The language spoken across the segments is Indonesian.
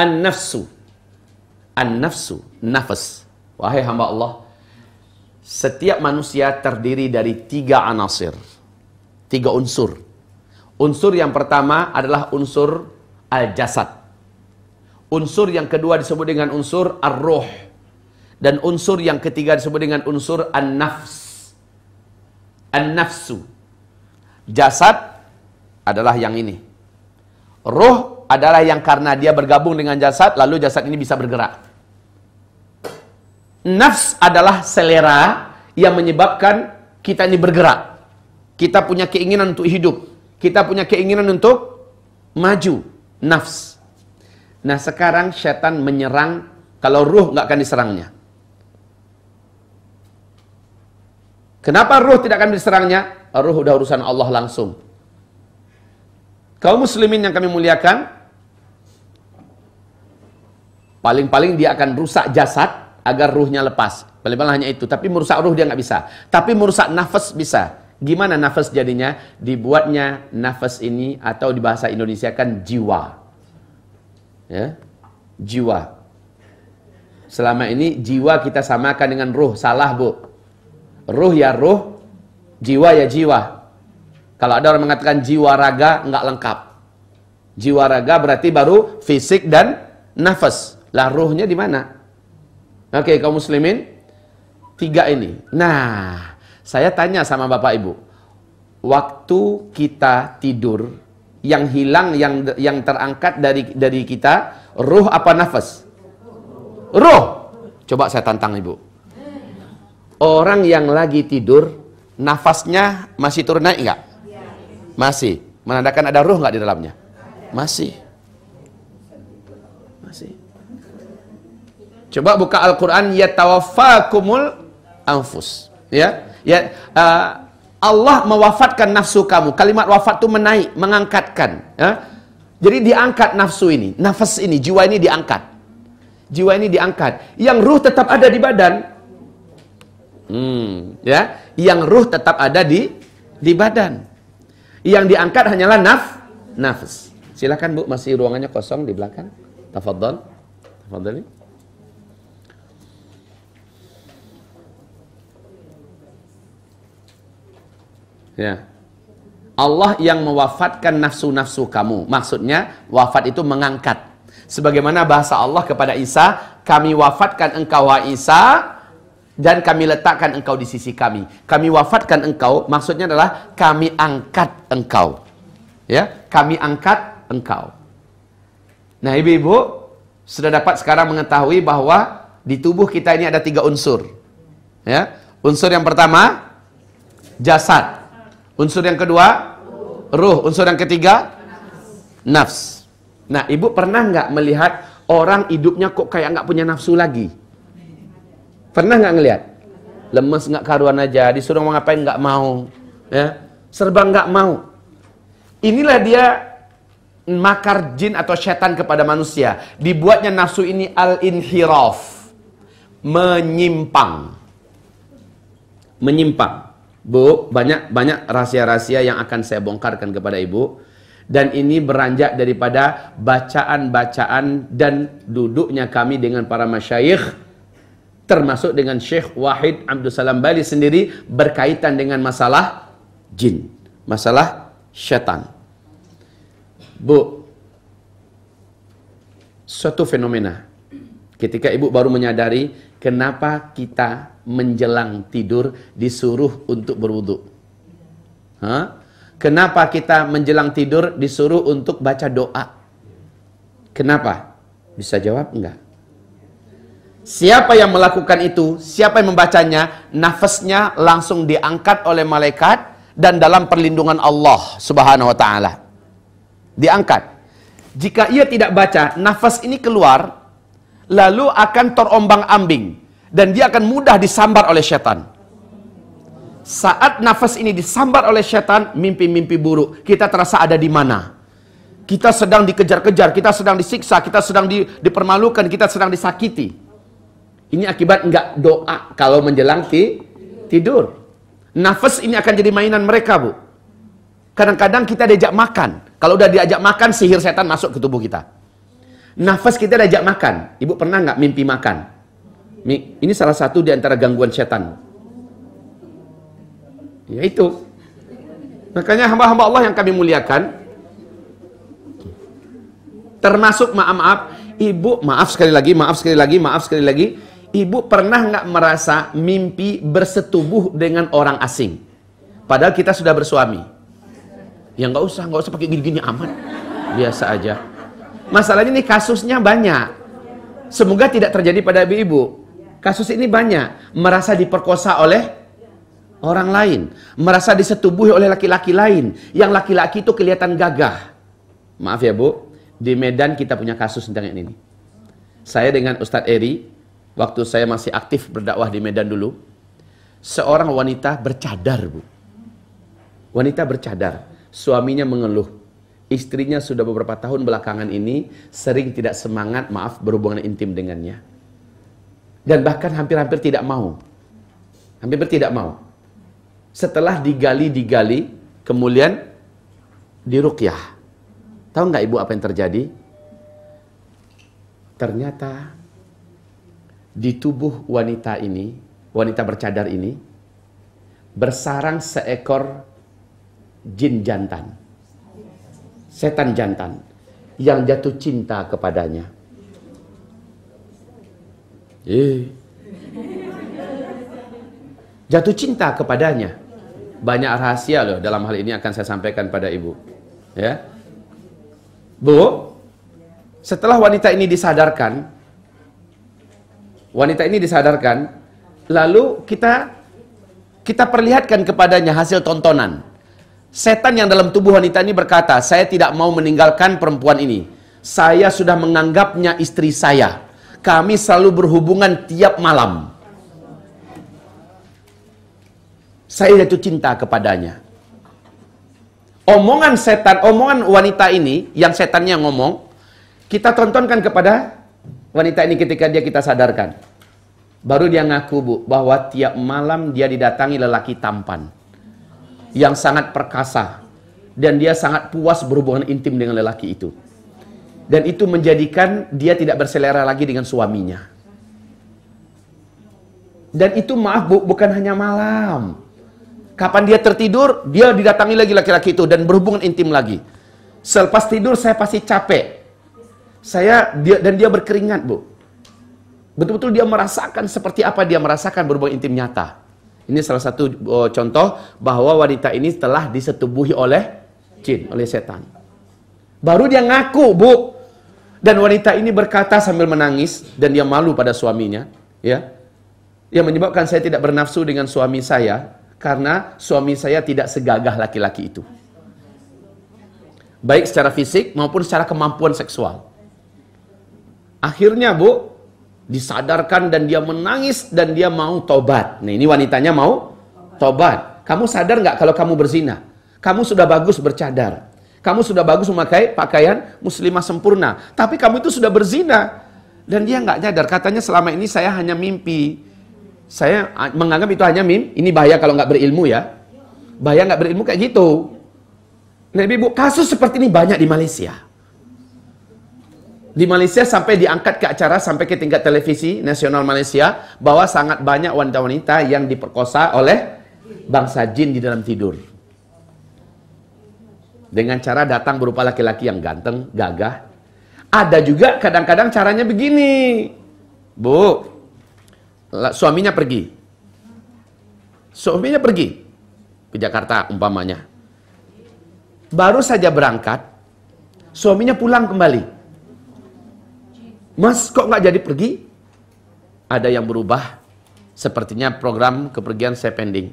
An-nafsu. An-nafsu, nafas. Wahai hamba Allah, setiap manusia terdiri dari tiga anasir. Tiga unsur. Unsur yang pertama adalah unsur al-jasad. Unsur yang kedua disebut dengan unsur ar-ruh. Dan unsur yang ketiga disebut dengan unsur an-nafs. An-nafsu. Jasad adalah yang ini. Ruh adalah yang karena dia bergabung dengan jasad, lalu jasad ini bisa bergerak. Nafs adalah selera yang menyebabkan kita ini bergerak. Kita punya keinginan untuk hidup. Kita punya keinginan untuk maju. Nafs. Nah sekarang setan menyerang, kalau ruh nggak akan diserangnya. Kenapa ruh tidak akan diserangnya? Ruh udah urusan Allah langsung. Kaum muslimin yang kami muliakan, paling-paling dia akan rusak jasad agar ruhnya lepas. Paling-paling hanya itu. Tapi merusak ruh dia nggak bisa. Tapi merusak nafas bisa. Gimana nafas jadinya? Dibuatnya nafas ini atau di bahasa Indonesia kan jiwa. Ya, jiwa. Selama ini jiwa kita samakan dengan ruh. Salah bu. Ruh ya ruh, jiwa ya jiwa. Kalau ada orang mengatakan jiwa raga nggak lengkap. Jiwa raga berarti baru fisik dan nafas. Lah ruhnya di mana? Oke, kaum muslimin tiga ini. Nah, saya tanya sama Bapak Ibu. Waktu kita tidur, yang hilang yang yang terangkat dari dari kita, ruh apa nafas? Ruh. Coba saya tantang Ibu. Orang yang lagi tidur, nafasnya masih turun naik enggak? Masih. Menandakan ada ruh nggak di dalamnya? Masih. Coba buka Al-Quran. Ya tawafakumul anfus. Ya. Ya. Uh, Allah mewafatkan nafsu kamu. Kalimat wafat itu menaik, mengangkatkan. Ya. Jadi diangkat nafsu ini, nafas ini, jiwa ini diangkat. Jiwa ini diangkat. Yang ruh tetap ada di badan. Hmm, ya. Yang ruh tetap ada di di badan. Yang diangkat hanyalah naf, nafs. Silakan Bu, masih ruangannya kosong di belakang. Tafadhol. Tafadhol. Ya. Allah yang mewafatkan nafsu-nafsu kamu. Maksudnya wafat itu mengangkat. Sebagaimana bahasa Allah kepada Isa, kami wafatkan engkau wa Isa dan kami letakkan engkau di sisi kami. Kami wafatkan engkau, maksudnya adalah kami angkat engkau. Ya, kami angkat engkau. Nah, ibu-ibu sudah dapat sekarang mengetahui bahwa di tubuh kita ini ada tiga unsur. Ya, unsur yang pertama jasad. Unsur yang kedua ruh. Unsur yang ketiga nafs. Nah, ibu pernah nggak melihat orang hidupnya kok kayak nggak punya nafsu lagi? Pernah nggak ngelihat? Lemes nggak karuan aja, disuruh mau ngapain nggak mau, ya serba nggak mau. Inilah dia makar jin atau setan kepada manusia. Dibuatnya nafsu ini al-inhiraf. Menyimpang. Menyimpang. Bu, banyak banyak rahasia-rahasia yang akan saya bongkarkan kepada Ibu. Dan ini beranjak daripada bacaan-bacaan dan duduknya kami dengan para masyayikh termasuk dengan Syekh Wahid Abdul Salam Bali sendiri berkaitan dengan masalah jin, masalah syaitan. Bu, suatu fenomena. Ketika ibu baru menyadari kenapa kita menjelang tidur disuruh untuk berwudu. Hah? Kenapa kita menjelang tidur disuruh untuk baca doa? Kenapa? Bisa jawab enggak? Siapa yang melakukan itu, siapa yang membacanya, nafasnya langsung diangkat oleh malaikat dan dalam perlindungan Allah Subhanahu wa taala. Diangkat. Jika ia tidak baca, nafas ini keluar lalu akan terombang-ambing dan dia akan mudah disambar oleh setan. Saat nafas ini disambar oleh setan, mimpi-mimpi buruk, kita terasa ada di mana? Kita sedang dikejar-kejar, kita sedang disiksa, kita sedang di, dipermalukan, kita sedang disakiti. Ini akibat enggak doa kalau menjelang ti, tidur. Nafas ini akan jadi mainan mereka, Bu. Kadang-kadang kita diajak makan. Kalau udah diajak makan, sihir setan masuk ke tubuh kita. Nafas kita diajak makan. Ibu pernah nggak mimpi makan? Ini salah satu di antara gangguan setan. Ya itu. Makanya hamba-hamba Allah yang kami muliakan, termasuk maaf-maaf, ibu maaf sekali lagi, maaf sekali lagi, maaf sekali lagi, ibu pernah nggak merasa mimpi bersetubuh dengan orang asing? Padahal kita sudah bersuami. Ya nggak usah, nggak usah pakai gini-gini aman, biasa aja. Masalahnya ini kasusnya banyak. Semoga tidak terjadi pada ibu-ibu. Kasus ini banyak. Merasa diperkosa oleh orang lain. Merasa disetubuhi oleh laki-laki lain. Yang laki-laki itu kelihatan gagah. Maaf ya bu, di Medan kita punya kasus tentang ini. Saya dengan Ustadz Eri, waktu saya masih aktif berdakwah di Medan dulu, seorang wanita bercadar bu. Wanita bercadar, suaminya mengeluh. Istrinya sudah beberapa tahun belakangan ini sering tidak semangat, maaf, berhubungan intim dengannya. Dan bahkan hampir-hampir tidak mau. Hampir-hampir tidak mau. Setelah digali-digali, kemudian dirukyah. Tahu nggak ibu apa yang terjadi? Ternyata di tubuh wanita ini, wanita bercadar ini, bersarang seekor jin jantan. Setan jantan yang jatuh cinta kepadanya. Eh, jatuh cinta kepadanya. Banyak rahasia loh dalam hal ini akan saya sampaikan pada ibu. Ya. Bu, setelah wanita ini disadarkan, wanita ini disadarkan, lalu kita kita perlihatkan kepadanya hasil tontonan. Setan yang dalam tubuh wanita ini berkata, saya tidak mau meninggalkan perempuan ini. Saya sudah menganggapnya istri saya. Kami selalu berhubungan tiap malam. Saya jatuh cinta kepadanya. Omongan setan, omongan wanita ini, yang setannya ngomong, kita tontonkan kepada wanita ini ketika dia kita sadarkan. Baru dia ngaku bu, bahwa tiap malam dia didatangi lelaki tampan. Yang sangat perkasa. Dan dia sangat puas berhubungan intim dengan lelaki itu. Dan itu menjadikan dia tidak berselera lagi dengan suaminya. Dan itu maaf bu, bukan hanya malam. Kapan dia tertidur, dia didatangi lagi laki-laki itu dan berhubungan intim lagi. Selepas tidur saya pasti capek. Saya dia dan dia berkeringat, Bu. Betul-betul dia merasakan seperti apa dia merasakan berhubungan intim nyata. Ini salah satu oh, contoh bahwa wanita ini telah disetubuhi oleh jin, oleh setan. Baru dia ngaku, Bu. Dan wanita ini berkata sambil menangis dan dia malu pada suaminya, ya. Yang menyebabkan saya tidak bernafsu dengan suami saya karena suami saya tidak segagah laki-laki itu. Baik secara fisik maupun secara kemampuan seksual. Akhirnya bu, disadarkan dan dia menangis dan dia mau tobat. Nah ini wanitanya mau tobat. Kamu sadar nggak kalau kamu berzina? Kamu sudah bagus bercadar. Kamu sudah bagus memakai pakaian muslimah sempurna. Tapi kamu itu sudah berzina. Dan dia nggak nyadar. Katanya selama ini saya hanya mimpi saya menganggap itu hanya mim. Ini bahaya kalau nggak berilmu ya. Bahaya nggak berilmu kayak gitu. Nah, ibu kasus seperti ini banyak di Malaysia. Di Malaysia sampai diangkat ke acara sampai ke tingkat televisi nasional Malaysia bahwa sangat banyak wanita-wanita yang diperkosa oleh bangsa jin di dalam tidur. Dengan cara datang berupa laki-laki yang ganteng, gagah. Ada juga kadang-kadang caranya begini. Bu, suaminya pergi. Suaminya pergi ke Jakarta umpamanya. Baru saja berangkat, suaminya pulang kembali. Mas kok nggak jadi pergi? Ada yang berubah. Sepertinya program kepergian saya pending.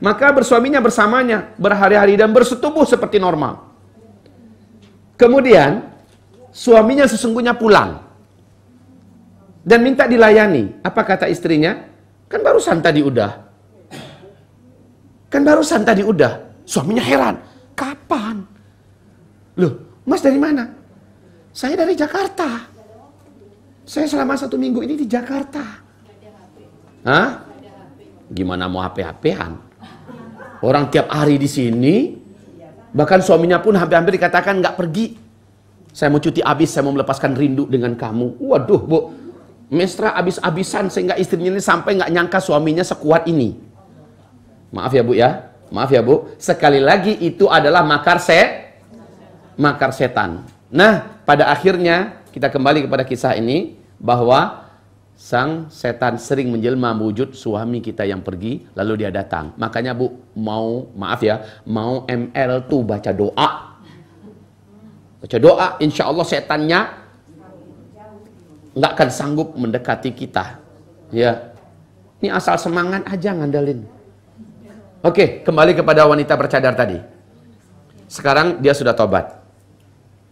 Maka bersuaminya bersamanya berhari-hari dan bersetubuh seperti normal. Kemudian suaminya sesungguhnya pulang dan minta dilayani. Apa kata istrinya? Kan barusan tadi udah. Kan barusan tadi udah. Suaminya heran. Kapan? Loh, mas dari mana? Saya dari Jakarta. Saya selama satu minggu ini di Jakarta. Hah? Gimana mau HP-HPan? Orang tiap hari di sini, bahkan suaminya pun hampir-hampir dikatakan nggak pergi. Saya mau cuti habis, saya mau melepaskan rindu dengan kamu. Waduh, Bu. Mesra habis-habisan sehingga istrinya ini sampai nggak nyangka suaminya sekuat ini. Maaf ya, Bu ya. Maaf ya, Bu. Sekali lagi itu adalah makar se makar setan. Nah, pada akhirnya kita kembali kepada kisah ini bahwa sang setan sering menjelma wujud suami kita yang pergi lalu dia datang. Makanya Bu mau maaf ya, mau ML tuh baca doa Baca doa, insya Allah setannya nggak akan sanggup mendekati kita. Ya, ini asal semangat aja ngandalin. Oke, kembali kepada wanita bercadar tadi. Sekarang dia sudah tobat.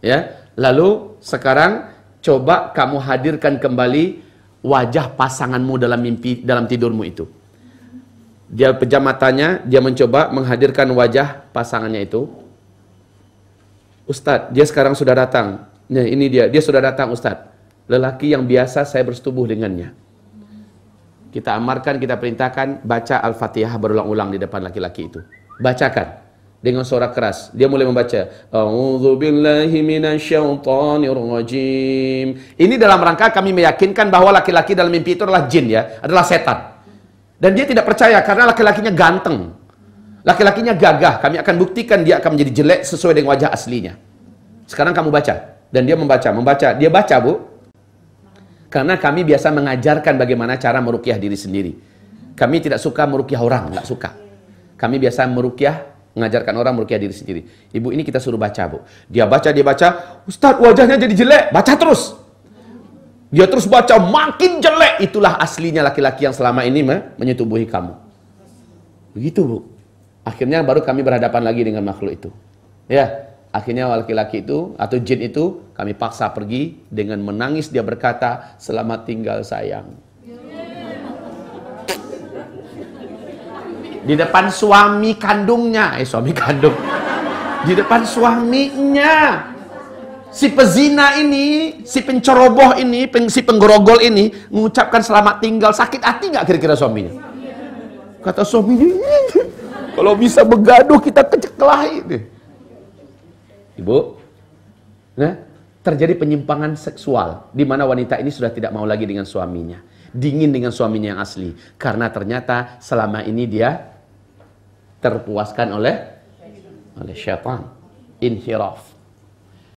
Ya, lalu sekarang coba kamu hadirkan kembali wajah pasanganmu dalam mimpi dalam tidurmu itu. Dia pejam matanya, dia mencoba menghadirkan wajah pasangannya itu. Ustadz, dia sekarang sudah datang. Nah, ini dia, dia sudah datang Ustadz. Lelaki yang biasa saya bersetubuh dengannya. Kita amarkan, kita perintahkan, baca Al-Fatihah berulang-ulang di depan laki-laki itu. Bacakan dengan suara keras. Dia mulai membaca. Ini dalam rangka kami meyakinkan bahwa laki-laki dalam mimpi itu adalah jin ya, adalah setan. Dan dia tidak percaya karena laki-lakinya ganteng. Laki-lakinya gagah, kami akan buktikan dia akan menjadi jelek sesuai dengan wajah aslinya. Sekarang kamu baca. Dan dia membaca, membaca. Dia baca, Bu. Karena kami biasa mengajarkan bagaimana cara merukyah diri sendiri. Kami tidak suka merukyah orang, nggak suka. Kami biasa merukyah, mengajarkan orang merukyah diri sendiri. Ibu ini kita suruh baca, Bu. Dia baca, dia baca. Ustadz, wajahnya jadi jelek. Baca terus. Dia terus baca, makin jelek. Itulah aslinya laki-laki yang selama ini menyetubuhi kamu. Begitu, Bu. Akhirnya baru kami berhadapan lagi dengan makhluk itu. Ya, akhirnya laki-laki itu atau jin itu kami paksa pergi dengan menangis dia berkata, "Selamat tinggal sayang." Di depan suami kandungnya, eh suami kandung. Di depan suaminya. Si pezina ini, si penceroboh ini, si penggerogol ini mengucapkan selamat tinggal. Sakit hati nggak kira-kira suaminya? Kata suaminya, kalau bisa begaduh kita keceklah ini. Ibu, nah, terjadi penyimpangan seksual di mana wanita ini sudah tidak mau lagi dengan suaminya. Dingin dengan suaminya yang asli. Karena ternyata selama ini dia terpuaskan oleh oleh syaitan. Inhiraf.